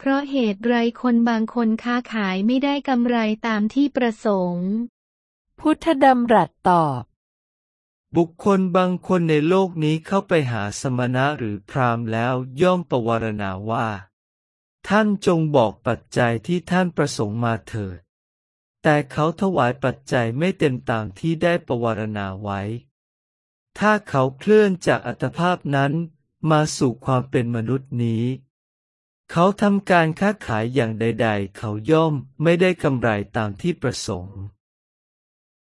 เพราะเหตุไรคนบางคนค้าขายไม่ได้กำไรตามที่ประสงค์ พุทธดำรัสตอบ บุคคลบางคนในโลกนี้เข้าไปหาสมณะหรือพราหมณ์แล้วย่อมประวารณาว่า ท่านจงบอกปัจจัยที่ท่านประสงค์มาเถิด แต่เขาถวายปัจจัยไม่เต็มตามที่ได้ประวารณาไว้ ถ้าเขาเคลื่อนจากอัตภาพนั้นมาสู่ความเป็นมนุษย์นี้ เขาทำการค้าขายอย่างใด ๆ เขาย่อมไม่ได้กำไรตามที่ประสงค์